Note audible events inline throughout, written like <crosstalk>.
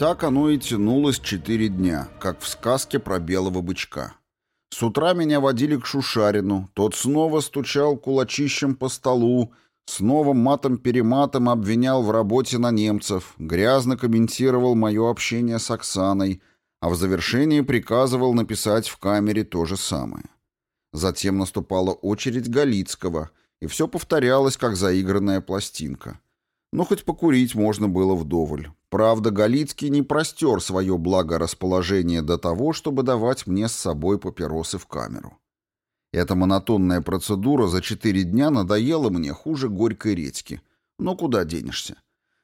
Так оно и тянулось четыре дня, как в сказке про белого бычка. С утра меня водили к Шушарину, тот снова стучал кулачищем по столу, снова матом-перематом обвинял в работе на немцев, грязно комментировал мое общение с Оксаной, а в завершении приказывал написать в камере то же самое. Затем наступала очередь Галицкого, и все повторялось, как заигранная пластинка. Но хоть покурить можно было вдоволь. Правда, Галицкий не простер свое благорасположение до того, чтобы давать мне с собой папиросы в камеру. Эта монотонная процедура за четыре дня надоела мне хуже горькой редьки. Но куда денешься?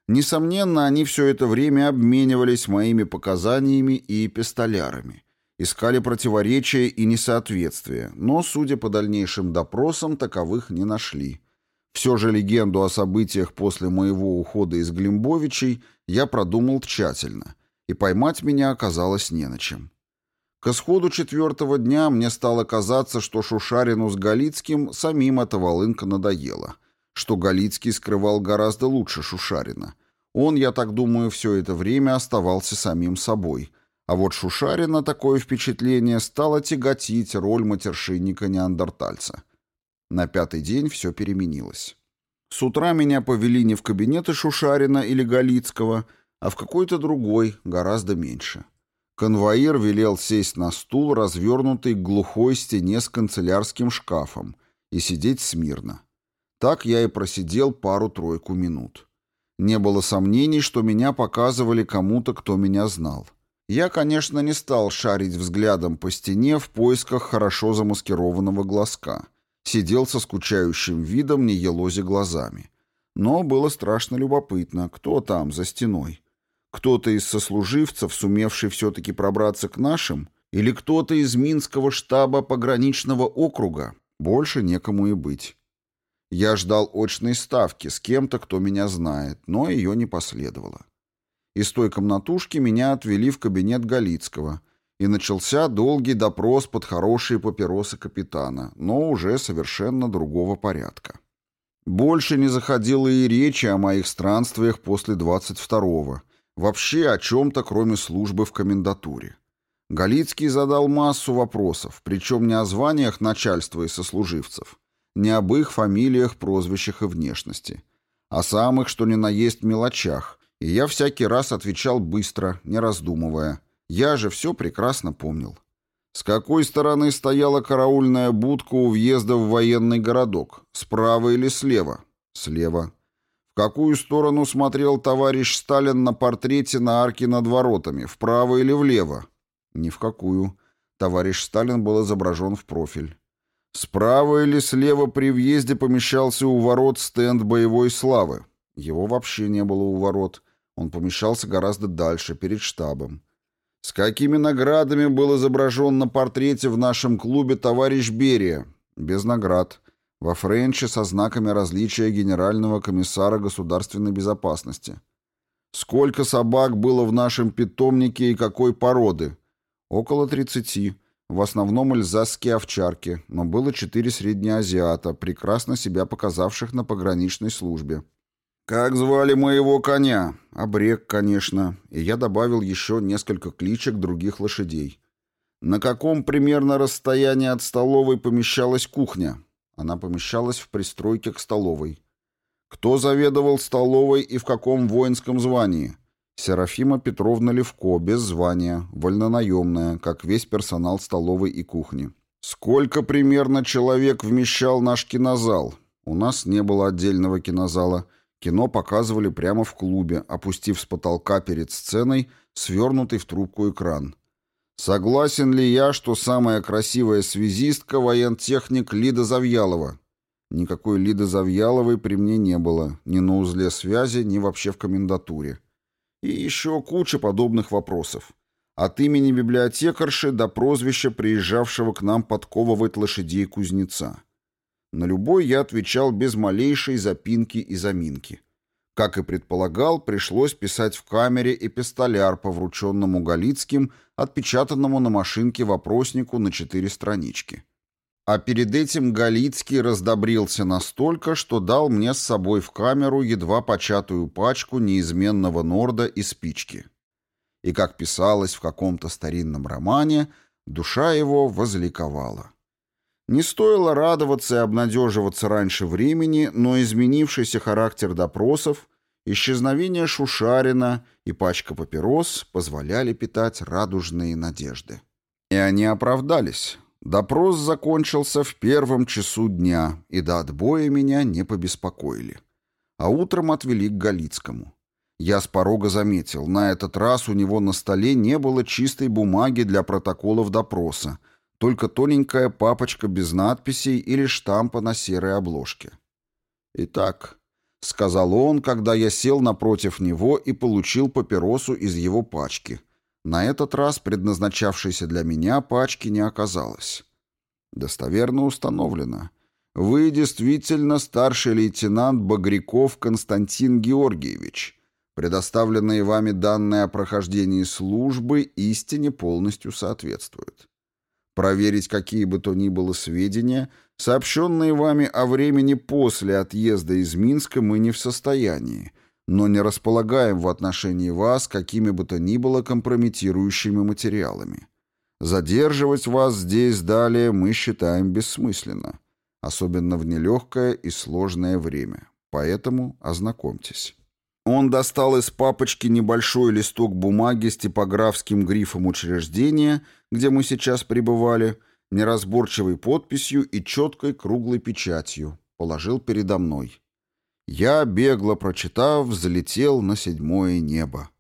Несомненно, они все это время обменивались моими показаниями и пистолярами. Искали противоречия и несоответствия, но, судя по дальнейшим допросам, таковых не нашли. Все же легенду о событиях после моего ухода из Глимбовичей я продумал тщательно, и поймать меня оказалось не на чем. К исходу четвертого дня мне стало казаться, что Шушарину с Галицким самим эта волынка надоела, что Галицкий скрывал гораздо лучше Шушарина. Он, я так думаю, все это время оставался самим собой, а вот Шушарина такое впечатление стало тяготить роль матершинника-неандертальца. На пятый день все переменилось. С утра меня повели не в кабинеты Шушарина или Галицкого, а в какой-то другой, гораздо меньше. Конвоир велел сесть на стул, развернутый к глухой стене с канцелярским шкафом, и сидеть смирно. Так я и просидел пару-тройку минут. Не было сомнений, что меня показывали кому-то, кто меня знал. Я, конечно, не стал шарить взглядом по стене в поисках хорошо замаскированного глазка — сидел со скучающим видом, не елози глазами. Но было страшно любопытно, кто там за стеной. Кто-то из сослуживцев, сумевший все-таки пробраться к нашим, или кто-то из Минского штаба пограничного округа, больше некому и быть. Я ждал очной ставки с кем-то, кто меня знает, но ее не последовало. Из той комнатушки меня отвели в кабинет Галицкого, и начался долгий допрос под хорошие папиросы капитана, но уже совершенно другого порядка. Больше не заходило и речи о моих странствиях после 22-го, вообще о чем-то, кроме службы в комендатуре. Галицкий задал массу вопросов, причем не о званиях начальства и сослуживцев, не об их фамилиях, прозвищах и внешности, а самых, что ни на есть, мелочах, и я всякий раз отвечал быстро, не раздумывая – я же все прекрасно помнил. С какой стороны стояла караульная будка у въезда в военный городок? Справа или слева? Слева. В какую сторону смотрел товарищ Сталин на портрете на арке над воротами? Вправо или влево? Ни в какую. Товарищ Сталин был изображен в профиль. Справа или слева при въезде помещался у ворот стенд боевой славы. Его вообще не было у ворот. Он помещался гораздо дальше, перед штабом. С какими наградами был изображен на портрете в нашем клубе товарищ Берия? Без наград. Во френче со знаками различия генерального комиссара государственной безопасности. Сколько собак было в нашем питомнике и какой породы? Около 30. В основном эльзасские овчарки, но было четыре среднеазиата, прекрасно себя показавших на пограничной службе. «Как звали моего коня?» «Обрек, конечно». И я добавил еще несколько кличек других лошадей. «На каком примерно расстоянии от столовой помещалась кухня?» Она помещалась в пристройке к столовой. «Кто заведовал столовой и в каком воинском звании?» Серафима Петровна Левко, без звания, вольнонаемная, как весь персонал столовой и кухни. «Сколько примерно человек вмещал наш кинозал?» «У нас не было отдельного кинозала». Кино показывали прямо в клубе, опустив с потолка перед сценой свернутый в трубку экран. Согласен ли я, что самая красивая связистка — воентехник Лида Завьялова? Никакой Лиды Завьяловой при мне не было, ни на узле связи, ни вообще в комендатуре. И еще куча подобных вопросов. От имени библиотекарши до прозвища приезжавшего к нам подковывать лошадей кузнеца. На любой я отвечал без малейшей запинки и заминки. Как и предполагал, пришлось писать в камере эпистоляр по врученному Галицким, отпечатанному на машинке вопроснику на четыре странички. А перед этим Галицкий раздобрился настолько, что дал мне с собой в камеру едва початую пачку неизменного норда и спички. и, как писалось в каком-то старинном романе, душа его возликовала. Не стоило радоваться и обнадеживаться раньше времени, но изменившийся характер допросов, исчезновение Шушарина и пачка папирос позволяли питать радужные надежды. И они оправдались. Допрос закончился в первом часу дня, и до отбоя меня не побеспокоили. А утром отвели к Галицкому. Я с порога заметил, на этот раз у него на столе не было чистой бумаги для протоколов допроса, только тоненькая папочка без надписей или штампа на серой обложке. «Итак», — сказал он, когда я сел напротив него и получил папиросу из его пачки. На этот раз предназначавшейся для меня пачки не оказалось. Достоверно установлено. Вы действительно старший лейтенант Багряков Константин Георгиевич. Предоставленные вами данные о прохождении службы истине полностью соответствуют. Проверить какие бы то ни было сведения, сообщенные вами о времени после отъезда из Минска, мы не в состоянии, но не располагаем в отношении вас какими бы то ни было компрометирующими материалами. Задерживать вас здесь далее мы считаем бессмысленно, особенно в нелегкое и сложное время. Поэтому ознакомьтесь. Он достал из папочки небольшой листок бумаги с типографским грифом учреждения, где мы сейчас пребывали, неразборчивой подписью и четкой круглой печатью. Положил передо мной. Я, бегло прочитав, взлетел на седьмое небо.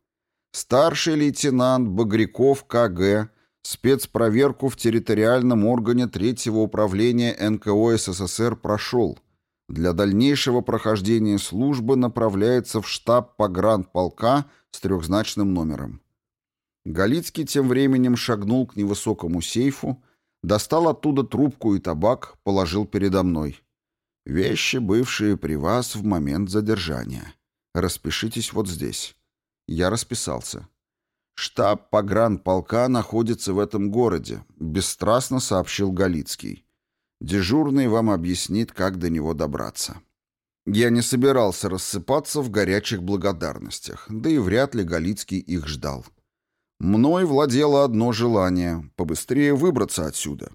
Старший лейтенант Багряков К.Г. спецпроверку в территориальном органе Третьего управления НКО СССР прошел – для дальнейшего прохождения службы направляется в штаб погранполка с трехзначным номером. Галицкий тем временем шагнул к невысокому сейфу, достал оттуда трубку и табак, положил передо мной. «Вещи, бывшие при вас в момент задержания. Распишитесь вот здесь». Я расписался. «Штаб погранполка находится в этом городе», — бесстрастно сообщил Галицкий. Дежурный вам объяснит, как до него добраться. Я не собирался рассыпаться в горячих благодарностях, да и вряд ли Галицкий их ждал. Мной владело одно желание — побыстрее выбраться отсюда.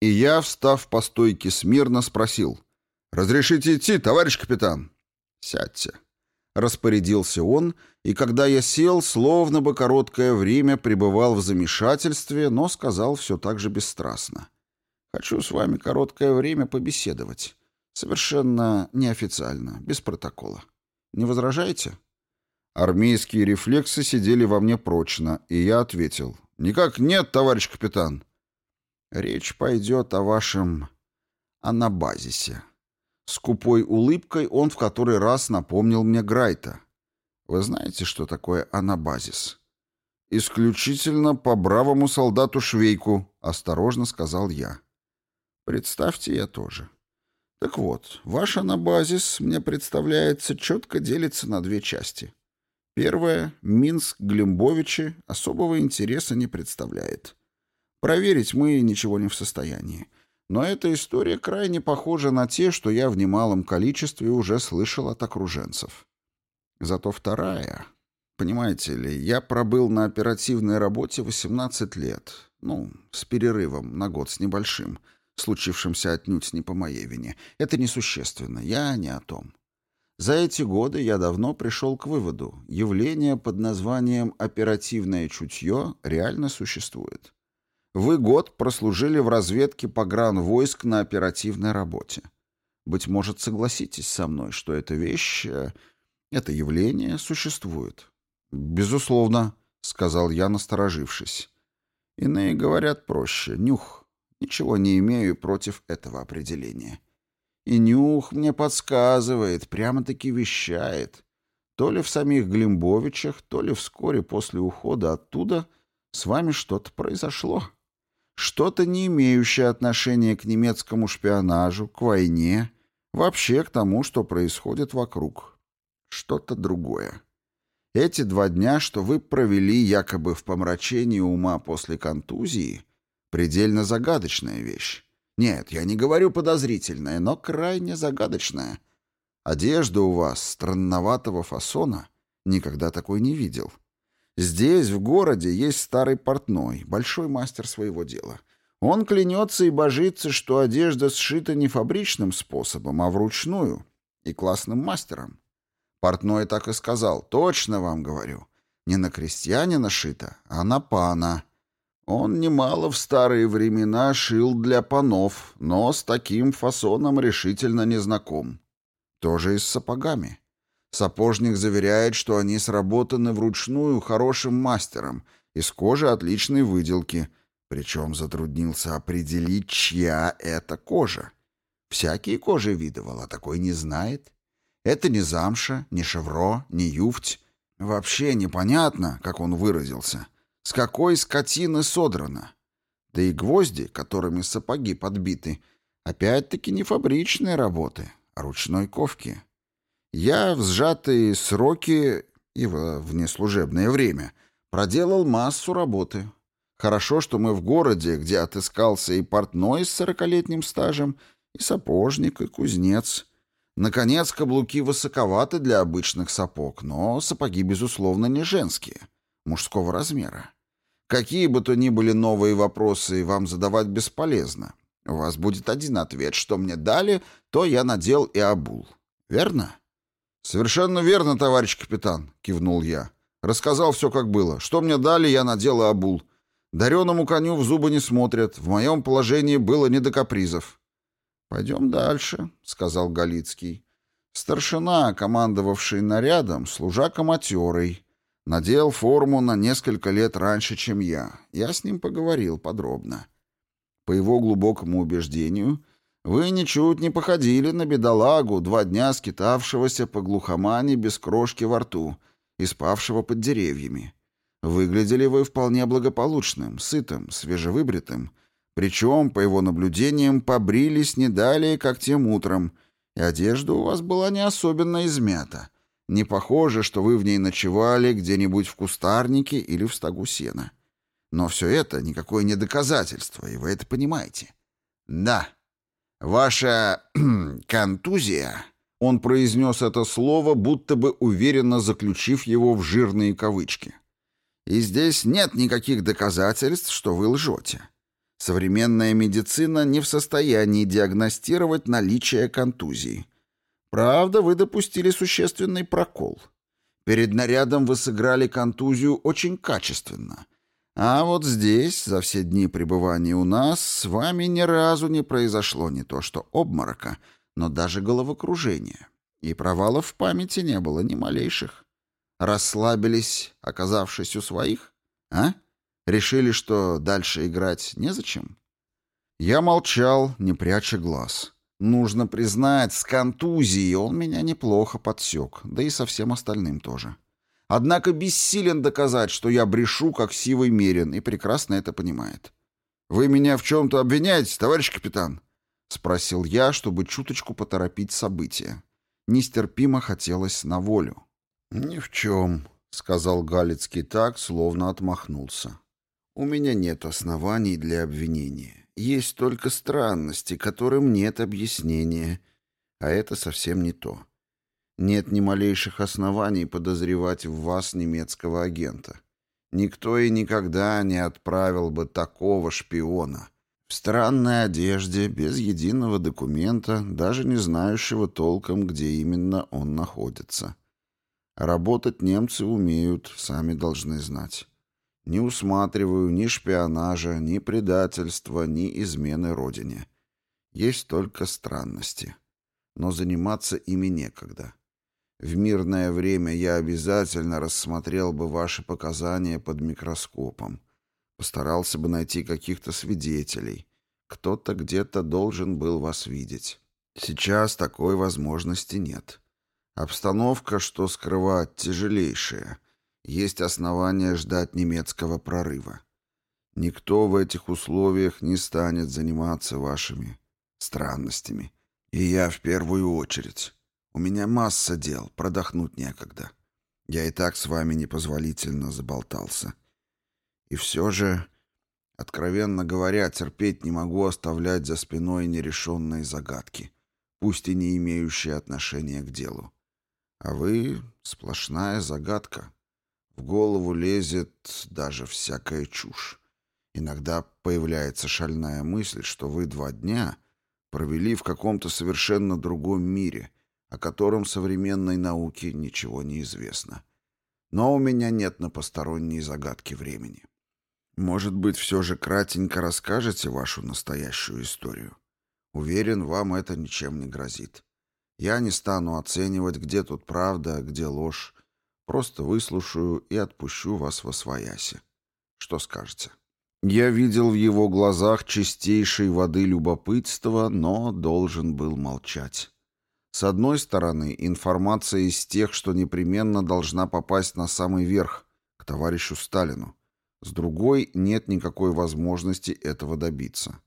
И я, встав по стойке смирно, спросил. «Разрешите идти, товарищ капитан?» «Сядьте». Распорядился он, и когда я сел, словно бы короткое время пребывал в замешательстве, но сказал все так же бесстрастно. Хочу с вами короткое время побеседовать. Совершенно неофициально, без протокола. Не возражаете?» Армейские рефлексы сидели во мне прочно, и я ответил. «Никак нет, товарищ капитан». «Речь пойдет о вашем анабазисе». С улыбкой он в который раз напомнил мне Грайта. «Вы знаете, что такое анабазис?» «Исключительно по бравому солдату Швейку», — осторожно сказал я. Представьте, я тоже. Так вот, ваш анабазис, мне представляется, четко делится на две части. Первая — Минск Глимбовичи особого интереса не представляет. Проверить мы ничего не в состоянии. Но эта история крайне похожа на те, что я в немалом количестве уже слышал от окруженцев. Зато вторая... Понимаете ли, я пробыл на оперативной работе 18 лет. Ну, с перерывом на год с небольшим — случившемся отнюдь не по моей вине. Это несущественно, я не о том. За эти годы я давно пришел к выводу, явление под названием «оперативное чутье» реально существует. Вы год прослужили в разведке погранвойск на оперативной работе. Быть может, согласитесь со мной, что эта вещь, э, это явление существует. «Безусловно», — сказал я, насторожившись. Иные говорят проще — нюх. Ничего не имею против этого определения. И нюх мне подсказывает, прямо-таки вещает. То ли в самих Глимбовичах, то ли вскоре после ухода оттуда с вами что-то произошло. Что-то не имеющее отношения к немецкому шпионажу, к войне, вообще к тому, что происходит вокруг. Что-то другое. Эти два дня, что вы провели якобы в помрачении ума после контузии, Предельно загадочная вещь. Нет, я не говорю подозрительная, но крайне загадочная. Одежда у вас странноватого фасона. Никогда такой не видел. Здесь, в городе, есть старый портной, большой мастер своего дела. Он клянется и божится, что одежда сшита не фабричным способом, а вручную, и классным мастером. Портной так и сказал, точно вам говорю, не на крестьянина шито, а на пана. Он немало в старые времена шил для панов, но с таким фасоном решительно не знаком. Тоже и с сапогами. Сапожник заверяет, что они сработаны вручную хорошим мастером, из кожи отличной выделки, причем затруднился определить, чья это кожа. Всякие кожи видывал, а такой не знает. Это не замша, не шевро, не юфть. Вообще непонятно, как он выразился, с какой скотины содрано. Да и гвозди, которыми сапоги подбиты, опять-таки не фабричные работы, а ручной ковки. Я в сжатые сроки и в внеслужебное время проделал массу работы. Хорошо, что мы в городе, где отыскался и портной с сорокалетним стажем, и сапожник, и кузнец. Наконец, каблуки высоковаты для обычных сапог, но сапоги, безусловно, не женские, мужского размера. Какие бы то ни были новые вопросы, вам задавать бесполезно. У вас будет один ответ. Что мне дали, то я надел и обул. Верно? «Совершенно верно, товарищ капитан», — кивнул я. «Рассказал все, как было. Что мне дали, я надел и обул. Дареному коню в зубы не смотрят. В моем положении было не до капризов». «Пойдем дальше», — сказал Галицкий. Старшина, командовавший нарядом, служака матерый, надел форму на несколько лет раньше, чем я. Я с ним поговорил подробно. По его глубокому убеждению, вы ничуть не походили на бедолагу, два дня скитавшегося по глухомане без крошки во рту и спавшего под деревьями. Выглядели вы вполне благополучным, сытым, свежевыбритым, причем, по его наблюдениям, побрились не далее, как тем утром, и одежда у вас была не особенно измята. Не похоже, что вы в ней ночевали где-нибудь в кустарнике или в стогу сена. Но все это никакое не доказательство, и вы это понимаете. Да, «Ваша <clears throat> контузия...» Он произнес это слово, будто бы уверенно заключив его в жирные кавычки. «И здесь нет никаких доказательств, что вы лжете. Современная медицина не в состоянии диагностировать наличие контузии. Правда, вы допустили существенный прокол. Перед нарядом вы сыграли контузию очень качественно. А вот здесь, за все дни пребывания у нас, с вами ни разу не произошло не то что обморока, но даже головокружения. И провалов в памяти не было ни малейших. Расслабились, оказавшись у своих? А? Решили, что дальше играть незачем? Я молчал, не пряча глаз. Нужно признать, с контузией он меня неплохо подсек, да и со всем остальным тоже. Однако бессилен доказать, что я брешу, как сивый мерин, и прекрасно это понимает. «Вы меня в чем-то обвиняете, товарищ капитан?» — спросил я, чтобы чуточку поторопить события. Нестерпимо хотелось на волю. «Ни в чем», — сказал Галицкий так, словно отмахнулся. «У меня нет оснований для обвинения. Есть только странности, которым нет объяснения. А это совсем не то. Нет ни малейших оснований подозревать в вас немецкого агента. Никто и никогда не отправил бы такого шпиона. В странной одежде, без единого документа, даже не знающего толком, где именно он находится. Работать немцы умеют, сами должны знать. Не усматриваю ни шпионажа, ни предательства, ни измены родине. Есть только странности. Но заниматься ими некогда. В мирное время я обязательно рассмотрел бы ваши показания под микроскопом. Постарался бы найти каких-то свидетелей. Кто-то где-то должен был вас видеть. Сейчас такой возможности нет. Обстановка, что скрывать, тяжелейшая. Есть основания ждать немецкого прорыва. Никто в этих условиях не станет заниматься вашими странностями. И я в первую очередь. У меня масса дел, продохнуть некогда. Я и так с вами непозволительно заболтался. И все же, откровенно говоря, терпеть не могу оставлять за спиной нерешенные загадки, пусть и не имеющие отношения к делу. А вы — сплошная загадка. В голову лезет даже всякая чушь. Иногда появляется шальная мысль, что вы два дня провели в каком-то совершенно другом мире, о котором современной науке ничего не известно. Но у меня нет на посторонние загадки времени. Может быть, все же кратенько расскажете вашу настоящую историю? Уверен, вам это ничем не грозит. Я не стану оценивать, где тут правда, где ложь. Просто выслушаю и отпущу вас во свояси. Что скажете? Я видел в его глазах чистейшей воды любопытства, но должен был молчать. С одной стороны, информация из тех, что непременно должна попасть на самый верх, к товарищу Сталину. С другой, нет никакой возможности этого добиться.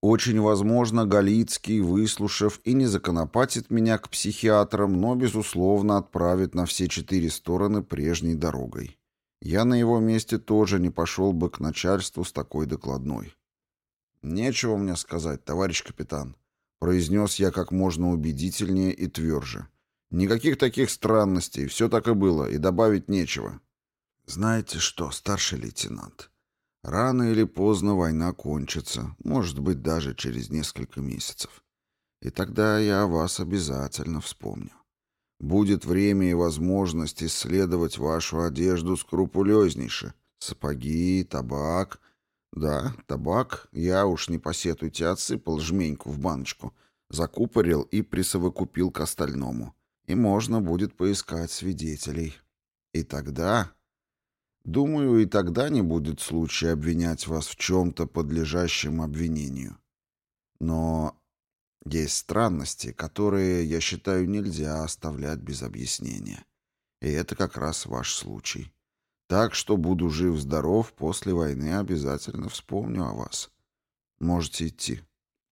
Очень возможно, Галицкий, выслушав, и не законопатит меня к психиатрам, но, безусловно, отправит на все четыре стороны прежней дорогой. Я на его месте тоже не пошел бы к начальству с такой докладной. «Нечего мне сказать, товарищ капитан», — произнес я как можно убедительнее и тверже. «Никаких таких странностей, все так и было, и добавить нечего». «Знаете что, старший лейтенант, рано или поздно война кончится, может быть, даже через несколько месяцев. И тогда я о вас обязательно вспомню. Будет время и возможность исследовать вашу одежду скрупулезнейше. Сапоги, табак. Да, табак, я уж не посетуйте, отсыпал жменьку в баночку, закупорил и присовокупил к остальному. И можно будет поискать свидетелей. И тогда... Думаю, и тогда не будет случая обвинять вас в чем-то подлежащем обвинению. Но есть странности, которые, я считаю, нельзя оставлять без объяснения. И это как раз ваш случай. Так что буду жив-здоров, после войны обязательно вспомню о вас. Можете идти.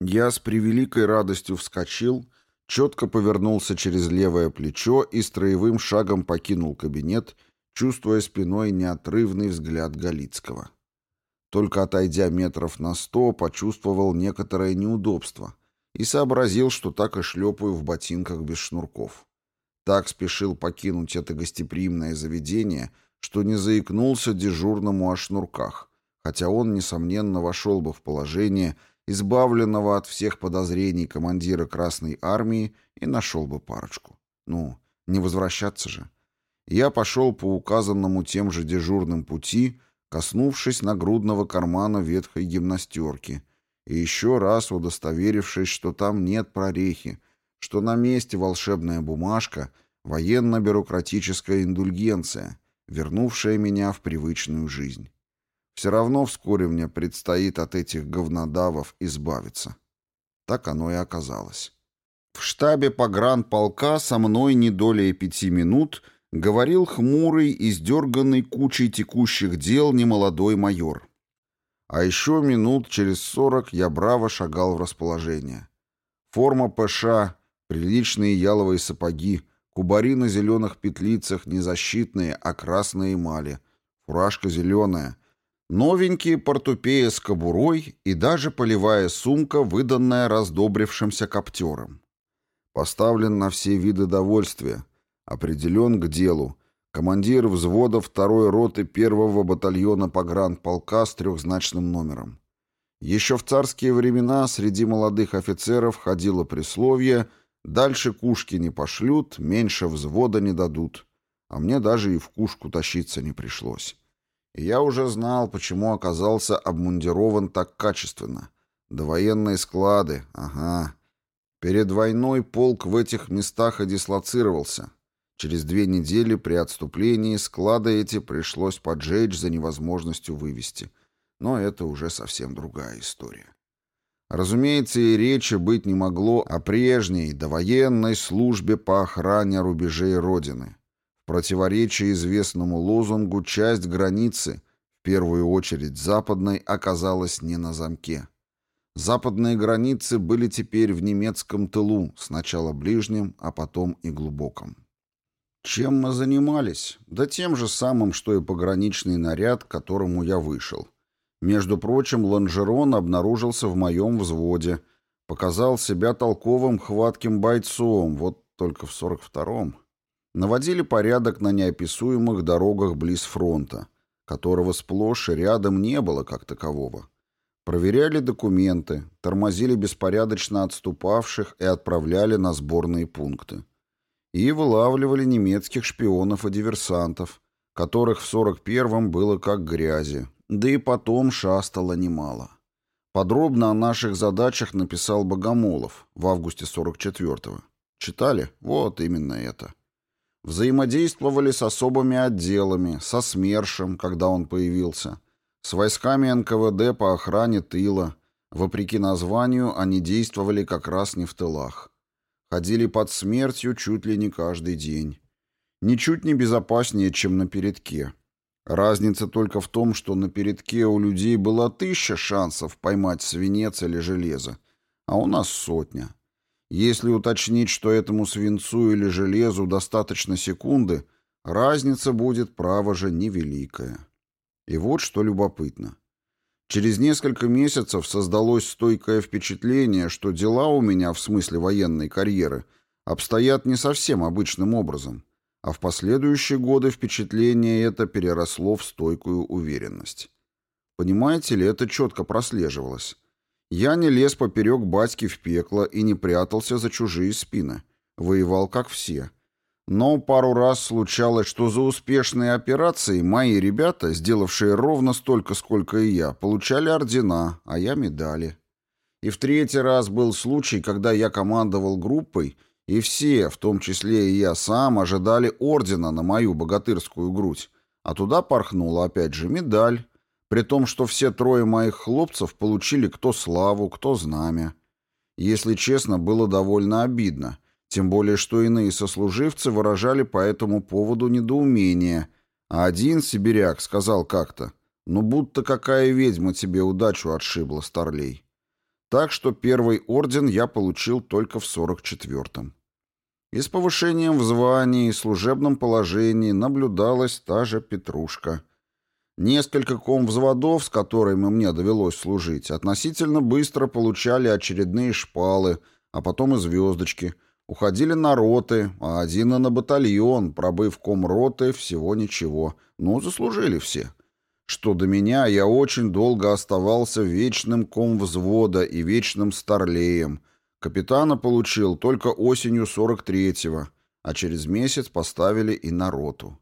Я с превеликой радостью вскочил, четко повернулся через левое плечо и строевым шагом покинул кабинет, чувствуя спиной неотрывный взгляд Галицкого. Только отойдя метров на сто, почувствовал некоторое неудобство и сообразил, что так и шлепаю в ботинках без шнурков. Так спешил покинуть это гостеприимное заведение, что не заикнулся дежурному о шнурках, хотя он, несомненно, вошел бы в положение избавленного от всех подозрений командира Красной Армии и нашел бы парочку. Ну, не возвращаться же я пошел по указанному тем же дежурным пути, коснувшись нагрудного кармана ветхой гимнастерки, и еще раз удостоверившись, что там нет прорехи, что на месте волшебная бумажка, военно-бюрократическая индульгенция, вернувшая меня в привычную жизнь. Все равно вскоре мне предстоит от этих говнодавов избавиться. Так оно и оказалось. В штабе погранполка со мной не долей пяти минут — говорил хмурый, издерганный кучей текущих дел немолодой майор. А еще минут через сорок я браво шагал в расположение. Форма ПШ, приличные яловые сапоги, кубари на зеленых петлицах не защитные, а красные эмали, фуражка зеленая, новенькие портупеи с кобурой и даже полевая сумка, выданная раздобрившимся коптером. Поставлен на все виды довольствия, Определен к делу. Командир взвода второй роты первого батальона погранполка с трехзначным номером. Еще в царские времена среди молодых офицеров ходило присловие «дальше кушки не пошлют, меньше взвода не дадут». А мне даже и в кушку тащиться не пришлось. И я уже знал, почему оказался обмундирован так качественно. До военные склады, ага. Перед войной полк в этих местах и дислоцировался. Через две недели при отступлении склады эти пришлось поджечь за невозможностью вывести. Но это уже совсем другая история. Разумеется, и речи быть не могло о прежней довоенной службе по охране рубежей Родины. В противоречии известному лозунгу часть границы, в первую очередь западной, оказалась не на замке. Западные границы были теперь в немецком тылу, сначала ближнем, а потом и глубоком. Чем мы занимались? Да тем же самым, что и пограничный наряд, к которому я вышел. Между прочим, лонжерон обнаружился в моем взводе. Показал себя толковым, хватким бойцом, вот только в сорок втором. Наводили порядок на неописуемых дорогах близ фронта, которого сплошь и рядом не было как такового. Проверяли документы, тормозили беспорядочно отступавших и отправляли на сборные пункты. И вылавливали немецких шпионов и диверсантов, которых в 41-м было как грязи, да и потом шастало немало. Подробно о наших задачах написал Богомолов в августе 44-го. Читали? Вот именно это. Взаимодействовали с особыми отделами, со СМЕРШем, когда он появился, с войсками НКВД по охране тыла. Вопреки названию, они действовали как раз не в тылах. Ходили под смертью чуть ли не каждый день. Ничуть не безопаснее, чем на передке. Разница только в том, что на передке у людей было тысяча шансов поймать свинец или железо, а у нас сотня. Если уточнить, что этому свинцу или железу достаточно секунды, разница будет, право же, невеликая. И вот что любопытно. Через несколько месяцев создалось стойкое впечатление, что дела у меня, в смысле военной карьеры, обстоят не совсем обычным образом, а в последующие годы впечатление это переросло в стойкую уверенность. Понимаете ли, это четко прослеживалось. Я не лез поперек батьки в пекло и не прятался за чужие спины. Воевал как все. Но пару раз случалось, что за успешные операции мои ребята, сделавшие ровно столько, сколько и я, получали ордена, а я медали. И в третий раз был случай, когда я командовал группой, и все, в том числе и я сам, ожидали ордена на мою богатырскую грудь, а туда порхнула опять же медаль, при том, что все трое моих хлопцев получили кто славу, кто знамя. Если честно, было довольно обидно, тем более, что иные сослуживцы выражали по этому поводу недоумение, а один сибиряк сказал как-то, «Ну, будто какая ведьма тебе удачу отшибла, старлей». Так что первый орден я получил только в 44-м. И с повышением в звании и служебном положении наблюдалась та же петрушка – Несколько комвзводов, с которыми мне довелось служить, относительно быстро получали очередные шпалы, а потом и звездочки, уходили на роты, а один и на батальон, пробыв комроты, всего ничего. Ну, заслужили все. Что до меня, я очень долго оставался вечным комвзвода и вечным старлеем. Капитана получил только осенью 43-го, а через месяц поставили и на роту.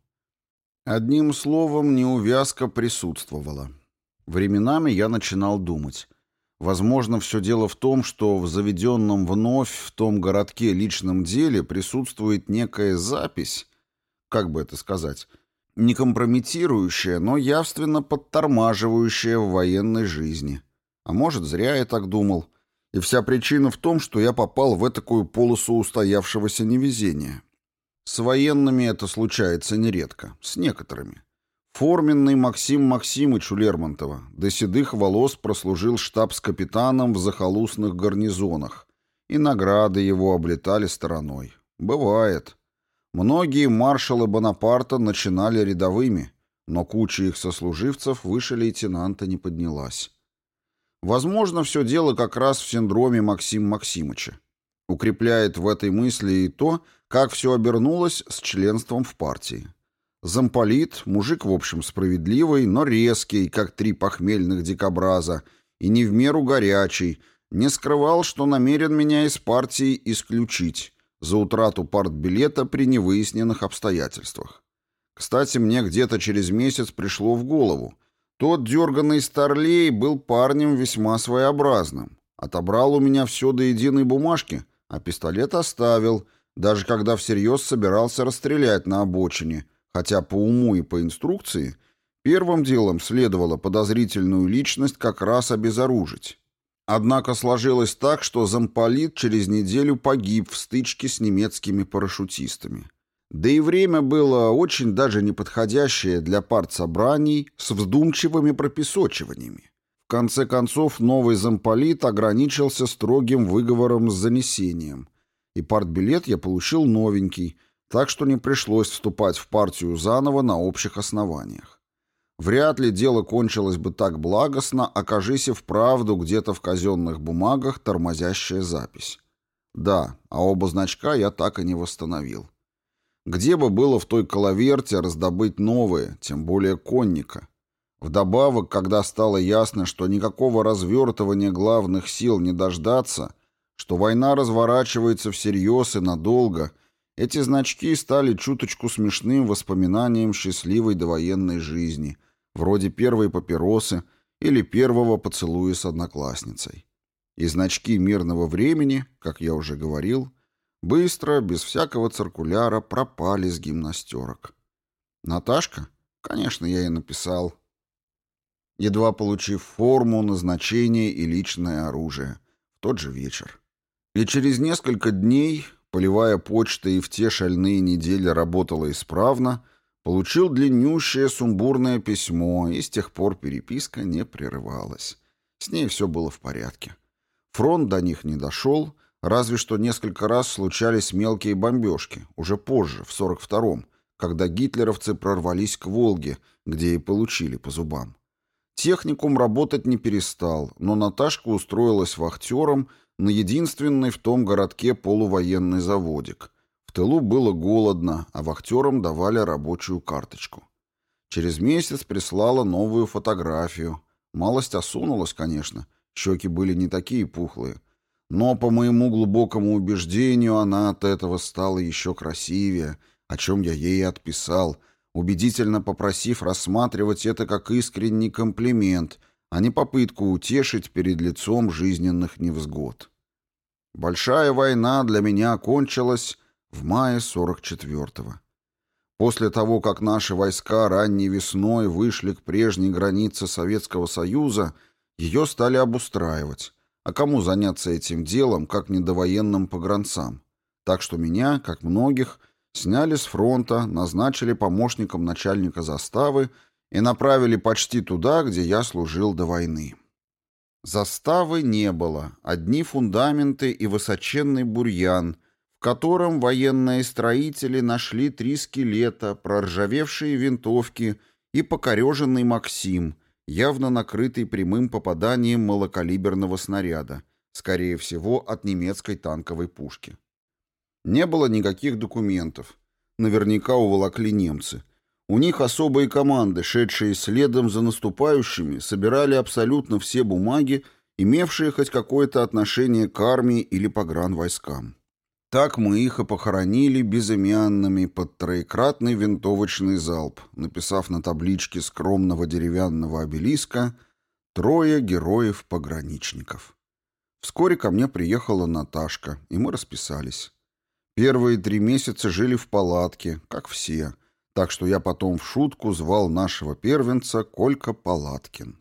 Одним словом, неувязка присутствовала. Временами я начинал думать. Возможно, все дело в том, что в заведенном вновь в том городке личном деле присутствует некая запись, как бы это сказать, не компрометирующая, но явственно подтормаживающая в военной жизни. А может, зря я так думал. И вся причина в том, что я попал в такую полосу устоявшегося невезения. С военными это случается нередко, с некоторыми. Форменный Максим Максимыч у Лермонтова до седых волос прослужил штабс-капитаном в захолустных гарнизонах, и награды его облетали стороной. Бывает. Многие маршалы Бонапарта начинали рядовыми, но куча их сослуживцев выше лейтенанта не поднялась. Возможно, все дело как раз в синдроме Максим Максимыча. Укрепляет в этой мысли и то, как все обернулось с членством в партии. Замполит, мужик, в общем, справедливый, но резкий, как три похмельных дикобраза, и не в меру горячий, не скрывал, что намерен меня из партии исключить за утрату партбилета при невыясненных обстоятельствах. Кстати, мне где-то через месяц пришло в голову. Тот дерганный старлей был парнем весьма своеобразным. Отобрал у меня все до единой бумажки — а пистолет оставил, даже когда всерьез собирался расстрелять на обочине, хотя по уму и по инструкции первым делом следовало подозрительную личность как раз обезоружить. Однако сложилось так, что замполит через неделю погиб в стычке с немецкими парашютистами. Да и время было очень даже неподходящее для партсобраний с вздумчивыми пропесочиваниями. В конце концов, новый замполит ограничился строгим выговором с занесением, и партбилет я получил новенький, так что не пришлось вступать в партию заново на общих основаниях. Вряд ли дело кончилось бы так благостно, окажись и вправду где-то в казенных бумагах тормозящая запись. Да, а оба значка я так и не восстановил. Где бы было в той коловерте раздобыть новые, тем более конника? Вдобавок, когда стало ясно, что никакого развертывания главных сил не дождаться, что война разворачивается всерьез и надолго, эти значки стали чуточку смешным воспоминанием счастливой довоенной жизни, вроде первой папиросы или первого поцелуя с одноклассницей. И значки мирного времени, как я уже говорил, быстро, без всякого циркуляра, пропали с гимнастерок. Наташка? Конечно, я ей написал. Едва получив форму, назначение и личное оружие. В тот же вечер. И через несколько дней, полевая почта и в те шальные недели работала исправно, получил длиннющее сумбурное письмо, и с тех пор переписка не прерывалась. С ней все было в порядке. Фронт до них не дошел, Разве что несколько раз случались мелкие бомбежки, уже позже, в 42-м, когда гитлеровцы прорвались к Волге, где и получили по зубам. Техникум работать не перестал, но Наташка устроилась вахтером на единственный в том городке полувоенный заводик. В тылу было голодно, а вахтерам давали рабочую карточку. Через месяц прислала новую фотографию. Малость осунулась, конечно, щеки были не такие пухлые, но, по моему глубокому убеждению, она от этого стала еще красивее, о чем я ей отписал, убедительно попросив рассматривать это как искренний комплимент, а не попытку утешить перед лицом жизненных невзгод. Большая война для меня окончилась в мае 44-го. После того, как наши войска ранней весной вышли к прежней границе Советского Союза, ее стали обустраивать. А кому заняться этим делом, как недовоенным погранцам? Так что меня, как многих, сняли с фронта, назначили помощником начальника заставы и направили почти туда, где я служил до войны. Заставы не было, одни фундаменты и высоченный бурьян, в котором военные строители нашли три скелета, проржавевшие винтовки и покореженный Максим — явно накрытый прямым попаданием малокалиберного снаряда, скорее всего, от немецкой танковой пушки. Не было никаких документов. Наверняка уволокли немцы. У них особые команды, шедшие следом за наступающими, собирали абсолютно все бумаги, имевшие хоть какое-то отношение к армии или погранвойскам. Так мы их и похоронили безымянными под троекратный винтовочный залп, написав на табличке скромного деревянного обелиска «Трое героев-пограничников». Вскоре ко мне приехала Наташка, и мы расписались. Первые три месяца жили в палатке, как все, так что я потом в шутку звал нашего первенца Колька Палаткин.